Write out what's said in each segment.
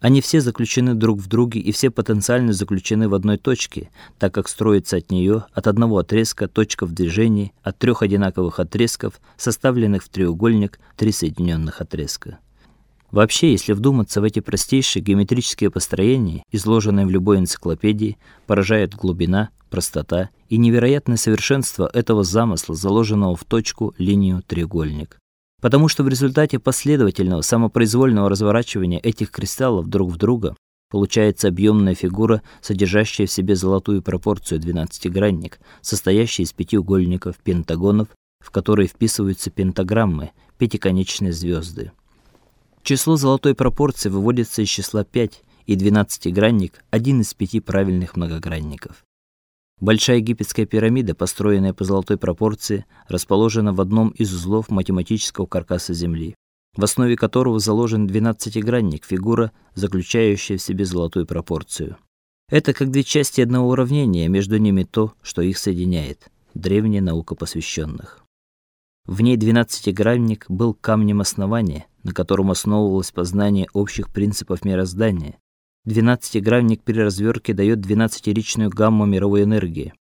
Они все заключены друг в друге и все потенциально заключены в одной точке, так как строится от нее от одного отрезка точка в движении от трех одинаковых отрезков, составленных в треугольник три соединенных отрезка. Вообще, если вдуматься в эти простейшие геометрические построения, изложенные в любой энциклопедии, поражает глубина, простота и невероятное совершенство этого замысла, заложенного в точку, линию, треугольник потому что в результате последовательного самопроизвольного разворачивания этих кристаллов друг в друга получается объемная фигура, содержащая в себе золотую пропорцию двенадцатигранник, состоящий из пятиугольников, пентагонов, в которые вписываются пентаграммы, пятиконечные звезды. Число золотой пропорции выводится из числа 5, и двенадцатигранник один из пяти правильных многогранников. Большая египетская пирамида, построенная по золотой пропорции, расположена в одном из узлов математического каркаса Земли, в основе которого заложен двенадцатигранник, фигура, заключающая в себе золотую пропорцию. Это как две части одного уравнения, между ними то, что их соединяет. Древняя наука посвященных. В ней двенадцатигранник был камнем основания, на котором основывалось познание общих принципов мироздания, Двенадцатигранник при развертке дает двенадцатиричную гамму мировой энергии.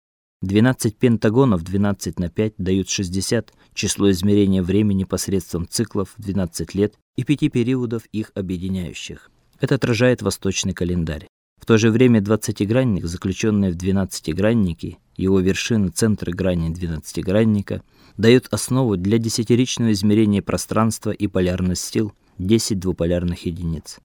12 пентагонов 12 на 5 дают 60, число измерения времени посредством циклов 12 лет и пяти периодов их объединяющих. Это отражает восточный календарь. В то же время двадцатигранник, заключенный в двенадцатиграннике, его вершина центр грани двенадцатигранника, дает основу для десятиричного измерения пространства и полярность сил 10 двуполярных единиц.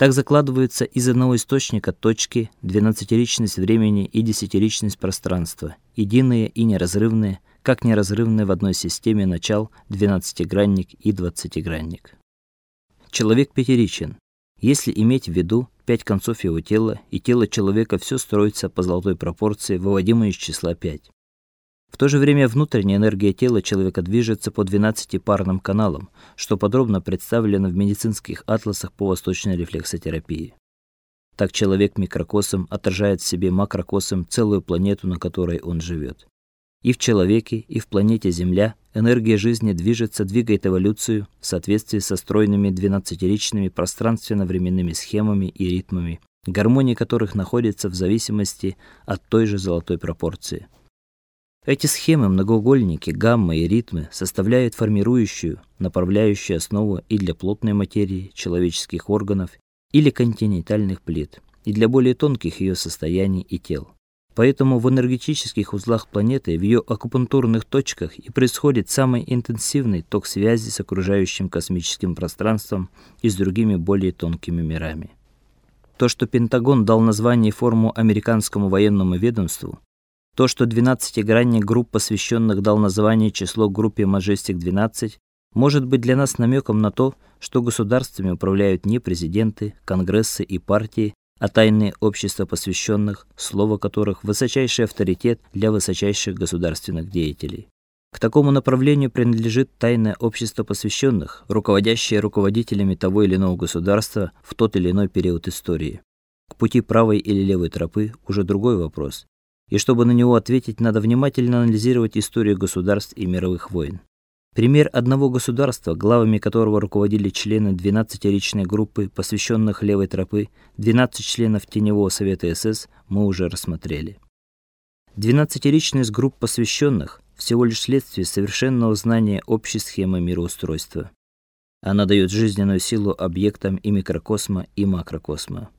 Так закладываются из одного источника точки, двенадцатиричность времени и десятиричность пространства, единые и неразрывные, как неразрывные в одной системе начал двенадцатигранник и двадцатигранник. Человек пятиричен. Если иметь в виду пять концов его тела, и тело человека все строится по золотой пропорции, выводимой из числа 5. В то же время внутренняя энергия тела человека движется по 12-парным каналам, что подробно представлено в медицинских атласах по восточной рефлексотерапии. Так человек микрокосом отражает в себе макрокосом целую планету, на которой он живет. И в человеке, и в планете Земля энергия жизни движется, двигает эволюцию в соответствии со стройными двенадцатиричными пространственно-временными схемами и ритмами, гармония которых находится в зависимости от той же золотой пропорции. Эти схемы, многоугольники, гаммы и ритмы составляют формирующую, направляющую основу и для плотной материи человеческих органов или континентальных плит, и для более тонких ее состояний и тел. Поэтому в энергетических узлах планеты, в ее акупунктурных точках и происходит самый интенсивный ток связи с окружающим космическим пространством и с другими более тонкими мирами. То, что Пентагон дал название и форму американскому военному ведомству, то, что двенадцатигранник групп посвященных дал название число группе Majestic 12, может быть для нас намеком на то, что государствами управляют не президенты, конгрессы и партии, а тайные общества посвященных, слово которых высочайший авторитет для высочайших государственных деятелей. К такому направлению принадлежит тайное общество посвященных, руководящее руководителями того или иного государства в тот или иной период истории. К пути правой или левой тропы уже другой вопрос, и чтобы на него ответить, надо внимательно анализировать историю государств и мировых войн. Пример одного государства, главами которого руководили члены 12-ричной группы, посвященных левой тропы, 12 членов теневого совета СС, мы уже рассмотрели. 12-ричность групп посвященных всего лишь следствие совершенного знания общей схемы мироустройства. Она дает жизненную силу объектам и микрокосма, и макрокосма.